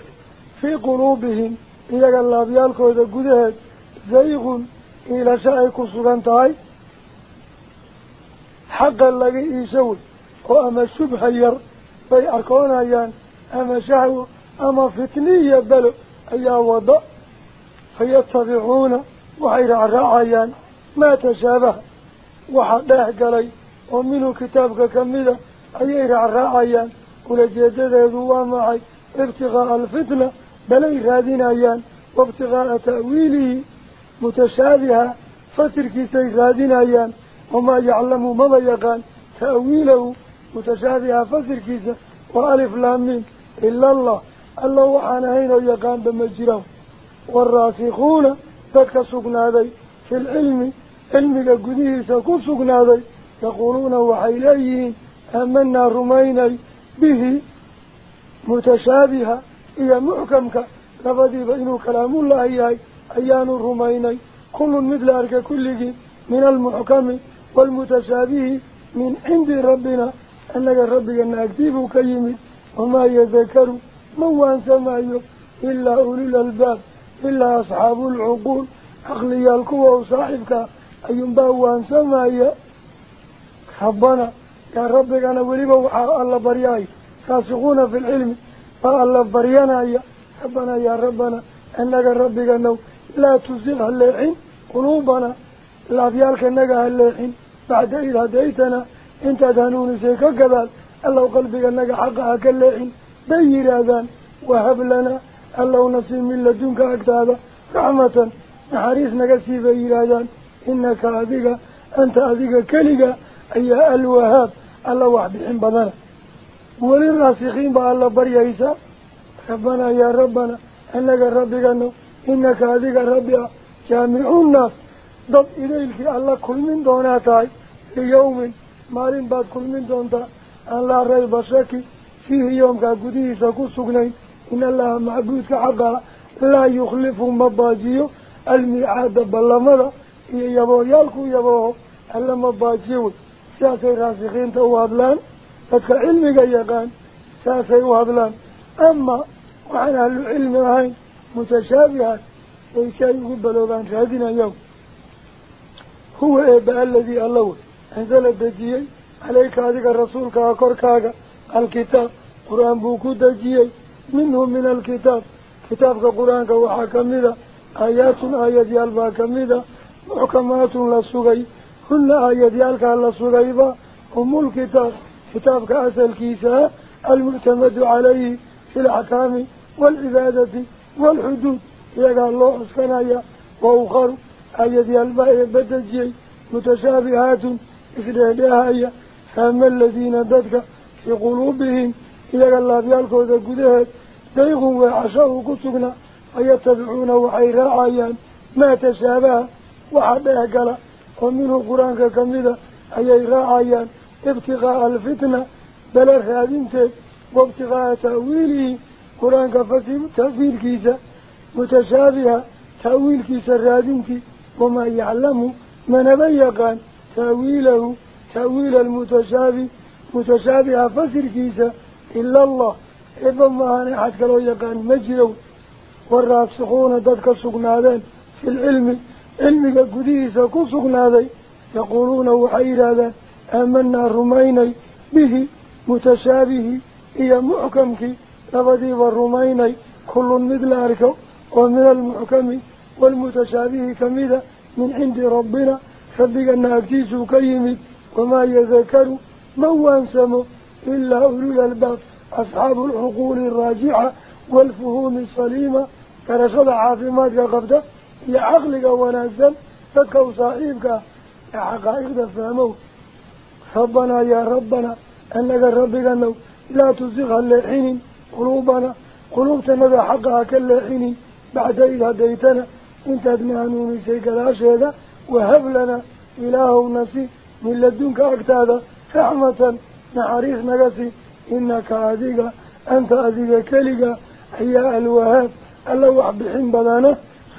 في قلوبهم. إذا قال الله بيالكو إذا قدهت زيغ إلى شائك سلطانتهاي حقا لقي إيشوي وأما الشبح ير. بي أركونا ايان أما شعو أما فتنية بلو. أي وضع. فيتبعون وحير عراء ما تشابه. وحده قلي ومنه كتابك كميدة أيها الرعيان كل جدد هذو معي ابتغاء الفتنة بلي غادين أيان وابتغاء تأويله متشابهة فتركيسي غادين أيان وما يعلم ماذا يقان تأويله متشابهة فتركيسي وألف لامين إلا الله. الله وحانا هنا يقان بمجره والراسخون تكسبنا ذي في العلم وما يعلم ماذا يقان تأويله متشابه فسر كيسا وألف لامين إلا الله الله وحانا هين يقان بمجره والراسخون تدك سقنادي في العلم علمك قديه سكو سقنادي يقولون وحيليين أمنا رميني به متشابها إيا محكمك لفدي بإنه كلام الله إياي أيان رميني كل مثل أرك كله من المحكم والمتشابه من عند ربنا أنك ربك نأكتب كيمي وما يذكر من وانسمايه إلا أولي الألباب إلا أصحاب العقول عقلي القوة وصاحبك أينبا وانسمايه ربنا يا ربك أنا وليبا وحا الله برياي فاسقون في العلم فالله بريانا يا ربنا يا ربنا أنك ربك أنه لا تزغ الليحين قلوبنا لا فيالك أنك الليحين بعد إذا هديتنا انت دانون سيكا قبال الله قلبك أنك حقها كاللعين بير هذا وهب لنا الله نصيب من لدنك أكتادا رحمة نحريس نقسي بير هذا إنك أذيك أنت أذيك كلك أي الوهاب الله وحد بدنا وللراسخين بأ الله بريئيسا ربنا يا ربنا أنك ربك أنه إنك أذيك ربي جامع الناس ضد إليك الله كل من دوناتاي ليوم مالين بعد كل من دونتا أن لا ريب شك فيه يوم كقديه سكو سجنين إن الله معبود كعقا لا يخلف مباجيه الميعاد بالله يبو يالكو يبو ألا مباجيه ساسي راسخين توابلان فك علمك يقان ساسي وابلان أما وعلى العلم هاي متشابهات ليس يقبلوا بان شهدنا يوم هو إبا الذي الله أنزل الدجيي عليك هذه الرسول كاكوركاك الكتاب قرآن بوكو دجيي منهم من الكتاب كتاب قرآن وحكمدا آيات آيات يالبا كمدا محكمات لسوغي هن آيات يالك لسوغيبا هم الكتاب كتاب كأسل كيسا المعتمد عليه في الأحكام والعبادة والحدود يقال الله أسكنايا وأخر آيات يالبا يبدجي متشابهات إسرائيلها فأما الذين ددك في قلوبهم إذا الله بيالكو ذا قدهت ديغوا وعشاوا كتقنا ويتبعون وحيرا عيان ما تشابه وحده قال ومنه قرآن كمدة أي راعيان ابتغاء الفتنة بل الرادينتك وابتغاء تأويله قرآن كفتب تأويل كيسة متشابهة تأويل كيسة الرادينتي وما يعلم من بيقان تأويله تأويل المتشابه متشابه فسر كيسا إلا الله إذا ما أنا حد كلو يقان مجروا والراسخون ضدك سقنادين في العلم علمك قديسا كو سقنادين يقولون وحير هذا آمنا رميني به متشابه إيا محكمك لبدي والرميني كل مثل أركو ومن المحكم والمتشابه كمذا من من يا عقلك ونزل تكو صاحبك يا حقائق فهموا ربنا يا ربنا أنك ربك أنه لا تزغ اللحين قلوبنا قلوبتنا حقها كاللحين بعد إذا هديتنا انت ادنانوني سيك الأشهد وهب لنا إله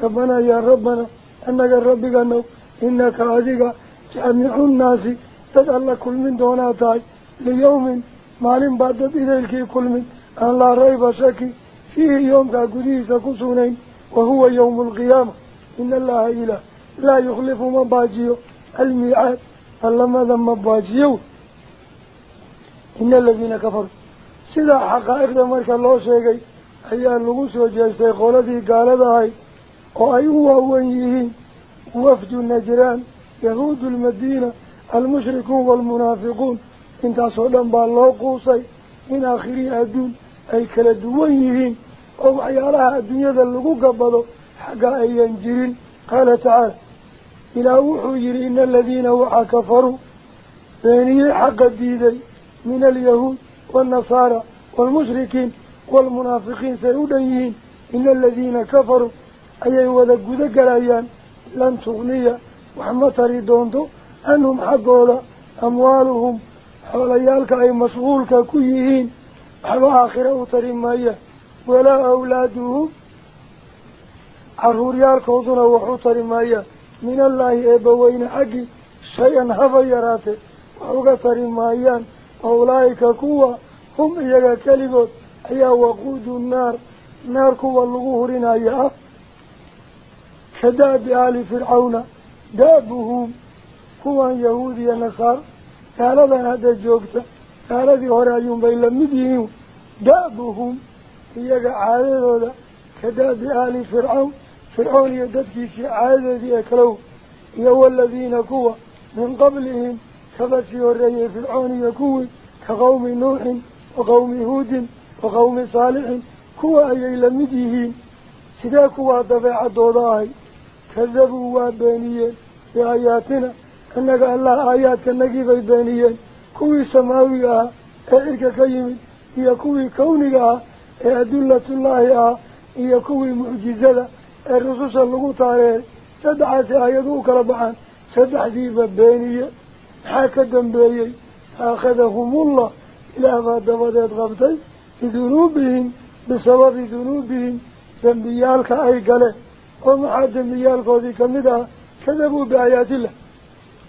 الله ربنا يا ربنا أنك ربك أنه إنك أذيك جامع الناس تدعى كل من دوناتاي ليوم مالين بعد إليك كل من أن لا ريب شكي فيه يوم كقديس كسونين وهو يوم القيامة. إن الله إله لا يخلف مباجيه الميعاد فلما ذا مباجيه إن الذين كفروا الله وأيوه ويهين وفد النجران يهود المدينة المشركون والمنافقون. انت صدام بالله قوصي من آخري أدون أي كلا دويهين أو عيالها الدنيا ذا اللغو قبضوا حقا أي ينجرين. قال تعالى إلى وحجر إن الذين وحا كفروا. بيني حق الديدي. من اليهود والنصارى أي وذقوا ذكر لن تغني وحمد ريدونتو أنهم حقولا أموالهم حوليالك أي مشغولك كيهين حوا آخره ترمية ولا أولادهم maaya min allaahi eebbaweyne xaggi shay-an haba yaraate wax uga tari maayaan ulaa'ika kuwa hum iyaga keligood ayaa waquudu naar naar kuwa lagu hurinaya ah كداب آل فرعون دابهم هو يهودي نصار. قال هذا هذا جوكتا قال ذي هرايون بين المدينين دابهم. يقع عادل هذا كداب آل فرعون. فرعون يددك في عادل ذي أكلو. يو الذين كوا من قبلهم. كبسي وري فرعون يكوي كقوم نوح وقوم هود وقوم صالح. كوا أي لمديهين سيدا كوا دفع دولاهي كذبوا وابانيين بآياتنا أنك الله آيات كنكي بيبانيين كوي سماويها إرك كيمي. هي كوي كونها أدلة الله. هي كوي معجزة. الرسوس اللغو تاريه سدعة آيادو كربعان سدع ذيبا بينية حاكا دنبيي أخذهم الله. إلى ما دفدت غبتي. بذنوبهم. بسبب ذنوبهم. دنبيالك أي قله ومحا دنبيالك وذي كمدها كذبوا بآيات الله.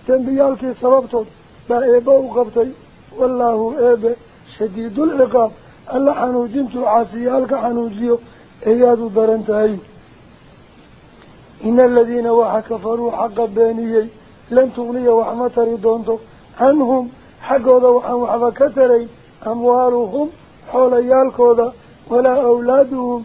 دنبيالك سببتهم. بأيباو غبتي والله إيبا شديد العقاب. ألا حنوجنت عاسيالك حنوجيو إيادو درنتهين إن الذين وحا كفروا حق بانيي لن تغني وحما تريدونتو عنهم حقوذا وحا وحبا كتري. أموالهم حول يالكوذا. ولا أولادهم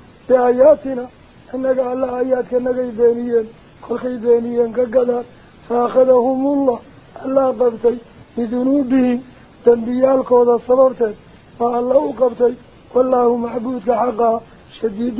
وحي لوشي أيا أيا كمديه كذاب آل فرعون فرعون يدفكيسي أي لدى عديهم يو الذين كوا من قبلهم فرعون يدفكيس كسي والرئي كذبوا تتقود بينية بآياتنا أنك الله آيات كأنك بينيا كل بينيا كقدر فأخذهم الله الله قبتي بذنوبهم تنبيالك وذا صبرتك فالله قبتي والله حقا شديد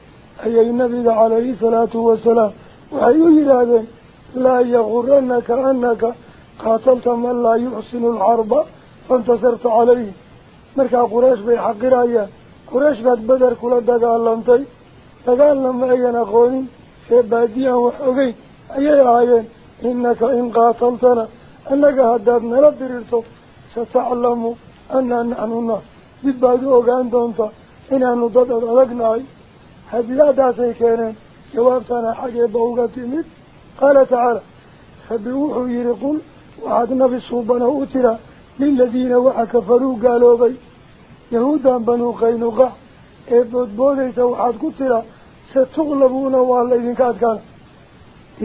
كل أي النبي عليه الصلاة والسلام. وحيو يرادين لا يغرنك أنك قاتلت من لا يحسن الحرب فانتصرت عليه. مركا قريش بي حقرايا قريش بات بدر كلا دقالمتي دقالم أيان أقوني في باديا وحقين أي آيين إنك إن قاتلتنا. أنك هدادنا لدررتو ستعلم هذه داسي كانت جوابتنا حاجة بوغتي قال تعالى فبوحوا يرقل وعدنا بالصوبنا أترى للذين وحكفروا قالوا بي يهودا بنو قينقع إبود بوليس وحد كترى ستغلبون والله إذن كاد كان.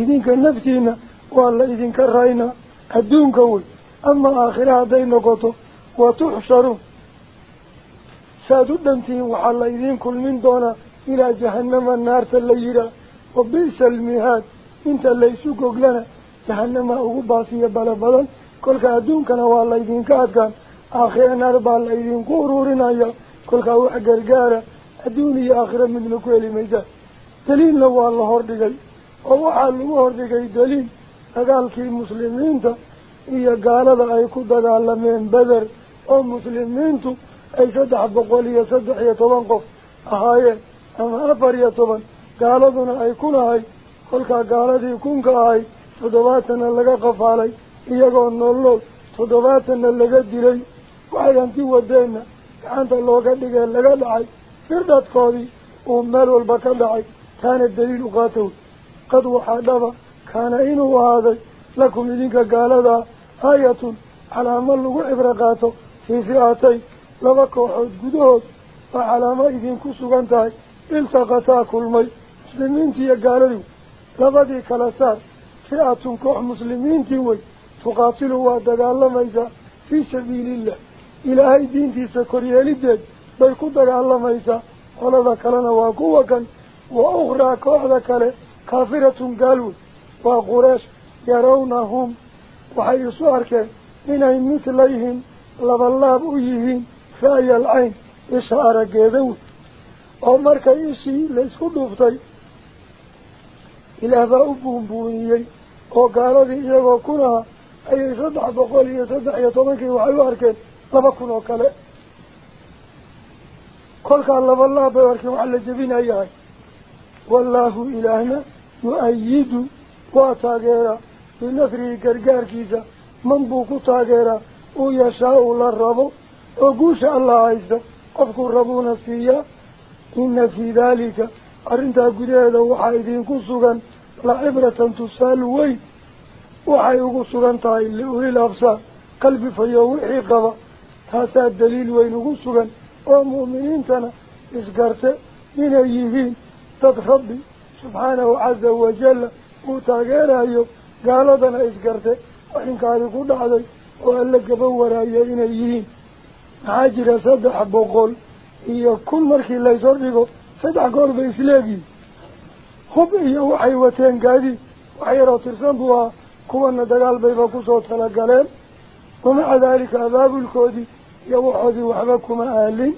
إذن كنفتينا والله إذن كرأينا الدون كوي أما آخرها دين نقطه وتحشرون. ساددنتين وحال إذن كل من دونا إلى جهنم النار تليرا. وبئس المهاد. إنت ليسوك لنا جهنم أغباسية بلا بلا. كل كادون كان والله إذن كاد كان. آخر نار بالله إذن قرورنا يا. كل كاو حقرقارة الدنيا آخر من نكويل ميزان دليل لو الله هردقي ووحال لو دليل. أقال كي المسلمين تا. إيا قال أي كده من بدر. أو مسلمين تو. أي صدح بقولي صدح أما أفر يتوان قال ذنا أي كلهاي كل قال ذي كن كهاي. تدواتنا لغا قفالي. إيا قول نولو تدواتنا لغا ديري. وحيان تي ودينا كانت اللوغا ديغا لغا دعي فردات كودي. ومال والبكر دعي كان الدليل قاتل. قد وحادبا كان إنه هذا لكم إذنك قال ذا آية. على من لغو عبرقاته في فئاتين لبكو حد قدود. وعلى التقطا كل مي مسلمين تي قال له لبدي كلاسات فئة كوح مسلمين تيوي تقاتلوا ودقال ميسا في سبيل الله. إلهي دين تي سكريه لديد بيكو دقال ميسا ولذا كلنا وقوة وأخرى كوحدة كله كافرة قالوا. وقريش يرونهم. وحي سؤالك. إنهم مثليهم. لبالله أيهين فأي العين. إشعار قيدون. Gaaladii iyagoo kun aha ayay saddex boqol iyo saddex iyo tobankii waxay u arkeen laba kun oo kale kolkaa laba laab bay arkeen wax la jebinayahay wallaahu ilaahna yu-ayidu waa taageeraa binasrihi gargaarkiisa man buu ku taageeraa uu yashaa uu la rabo oo guusha allah haysta qofkuu rabuuna siiyaa إن في ذلك أرنتا قديدا وحايدين كسوغا لعبرة تسال وي. وحايدين كسوغا تاي لأولي الأبصار. قلبي فيوحي قبا. تاسا الدليل وين كسوغا ومؤمنين تنا إسقرت من أيهين. تتخبي سبحانه عز وجل وتاقير أيو قال دنا إسقرت وإن كان قد علي وأن لك بورا إن أيهين. عاجر صدح بقول. Saddex goor bay isleegiin hub iyo waxay wateen gaadiid wax yaroo tirsan buu ahaa kuwana dagaal bayba kusoo talagaleen wamaca daalika abaabulkoodii iyo waxoodii waxba kuma aalin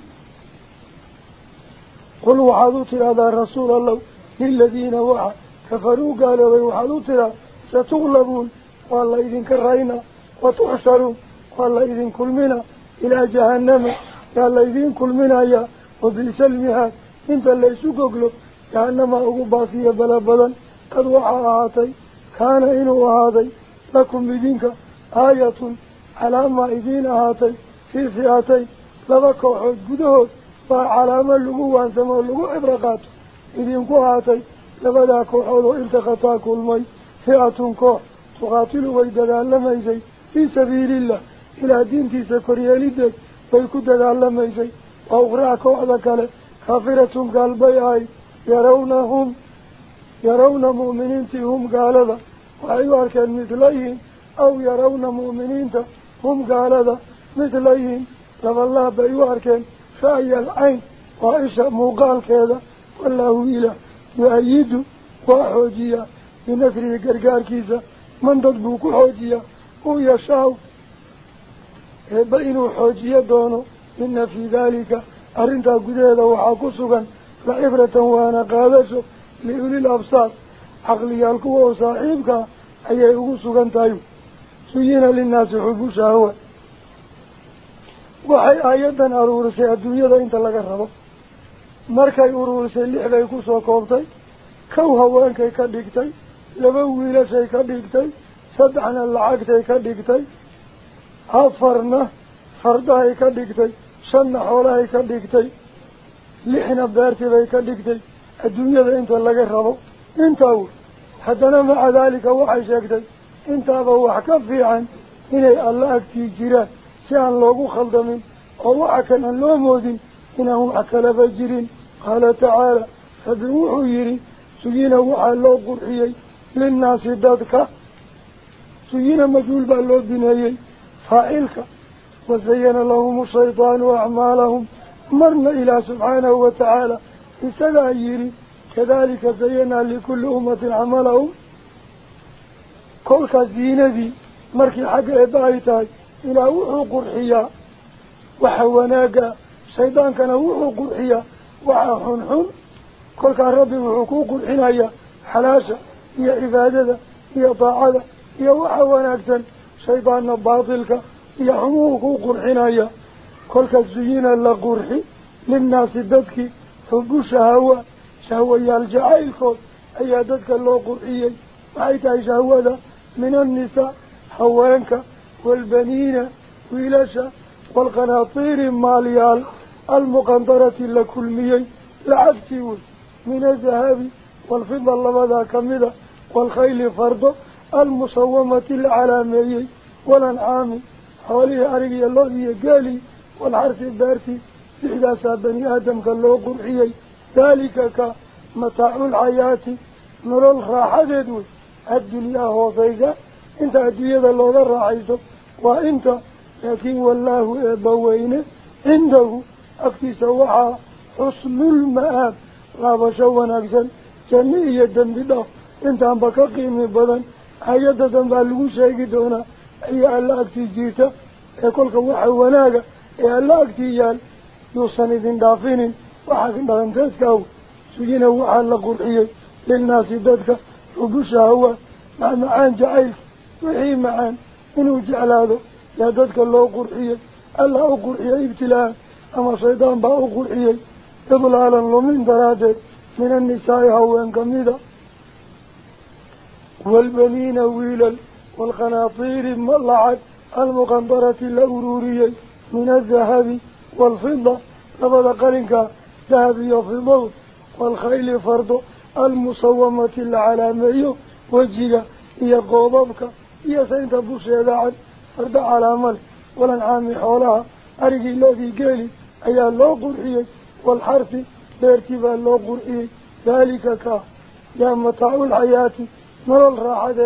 qul waxaad u tidhahdaa rasuul allow liladiina waxa kafaruu gaaloobay waxaad u tidhaa satuglabuun waa la idinka raynaa watuxsharuun waa la idin kulmina ilaa jahannama كان ليدين كل منايا وفي سلمها انت اللي سوكك له كأنما أقباسي بلا بلا قد وعاتي كان إنو هذا لكم بدينك آية على ما إدين هاتي في فئتي لبك فعلى ما فعلام اللغوان ما اللغو عبرقات إدينك هاتي لبداك وحد وإلتقطاك المي فئة كو تقاتل ويددان لميزي في سبيل الله إلى دينتي سكريالي دك waa ukhraa kooxda kale kaafiratun gaalbay ahay yarawnahum yarawna mu'miniintii hum gaalada waxay u arkeen midlayhim aw yarawna mu'miniinta hum gaalada midlayhim labalaab bay u arkeen ra'ya alcayn waa isha muuqaalkeeda wallaahu ilaah yu-ayidu waa xoojiyaa binasrihi gargaarkiisa man dad buu ku xoojiyaa uu yashaaw gudaheeda waxaa ku sugan la cibratan waana qaadasho liulil absaar caqliyaal kuwa oo saaxiibkaa ayay ugu sugan tahay suyina linnaasi xubu shahwa waxay aayaddan aruurisay adduunyada inta laga rabo markay uruurisay lix bay kusoo koobtay kow haweenkay ka dhigtay laba wiilashay ka dhigtay saddexna lacagtay ka dhigtay أفرنا فردها يكالكتي شن حولها يكالكتي لحنا بارتها يكالكتي الدنيا ذا انت اللقاء ربو انت اول حتى نمع ذلك وحيش اكتي انت اضوح كفي عن إنه الله اكتي جيران سيان لوغو خلدمين اضوحك ان لو موذين انهم اكل فجرين قال تعالى فدروحوا يري سيين اوحى اللو قرحيي للناس الدادك سيين مجول باللو بنايي فائلك وزين لهم الشيطان وأعمالهم مرنا إلى سبحانه وتعالى. لسلاييري كذلك زينا لكل أمة عملهم. كل زينة دي. مركي حق إبايتاي. إلى وحو قرحية. وحواناقة الشيطان كان وحو قرحية. وحنحن كل ربي وحقوق قرحنايا حلاشة. هي إفادة هي طاعة. هي وحواناقة شيطان باطلك يحموك قرحنا يا كل الزيين اللي قرحي للناس الددك حب الشهوة شهوة يا الجعيل كل. أي ددك اللي قرحي بعيد أي شهوة من النساء حوانك والبنين ويلاشا والقناطير الماليال المقنطرة لكلمي لعبتي من الذهب والفضة الله ماذا كمدة والخيل فرضة المصومة العلامية والأنعام. حوالي أرقية الله يقالي والعرس البارتي في حداثة بني آدم قالوا قرحيي ذلك كمتاع الحياة. نرى الخراحة ذو الدنيا هو صيدا. انت الدنيا ذا الله ذا الرعيز وانت لكن والله بوين عنده. اكتس وحا حصل المآب. لا بشوان نفسا جميع يدن انت عم بكاقين بدا. Hay-adda danbaa lagu sheegi doonaa ayaa alla agtii jirta ee kolka waxa wanaaga ee alla agtii yaal yuusan idin dhaafinin waxaa dhalanteedka aw sugina waxaa la qurxiyey lilnaasi dadka xubusha hawa macmacaan jacaylka wixii macaan inuu jeclaado yaa dadka loo qurxiyey alla u qurxiyey ibtilaan ama shaydaan baa u qurxiyey idlaalan lumin daraaddeed min annisaa'i haween kamida والبنين ويلا والقناطير ملعت المقنطرة الأوروري من الذهب والفضة. لبدا قلنك ذهبي وفضو والخيل فرض المصومة العلامية وجهة هي قوضبك هي سنة بوسي ذاعد فرض علامك والنعام حولها أرق الذي قال أي الله قرحيك والحرث بارتبال الله قرحيك ذلك كا يا متاع الحياتي مرال راحة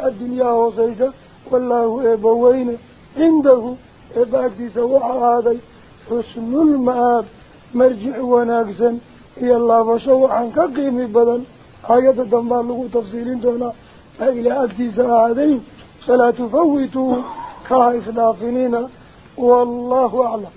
الدنيا وصيصة. والله يبوين عنده. إباك دي سوحة هذي حسن المآب. مرجع وناقسا إيا الله عن كقيم بدن. آية الدنبال لغو تفسيرين دونا. فإلى أكتزا هذين. فلا تفوتوا. كهيس لافنين والله أعلم.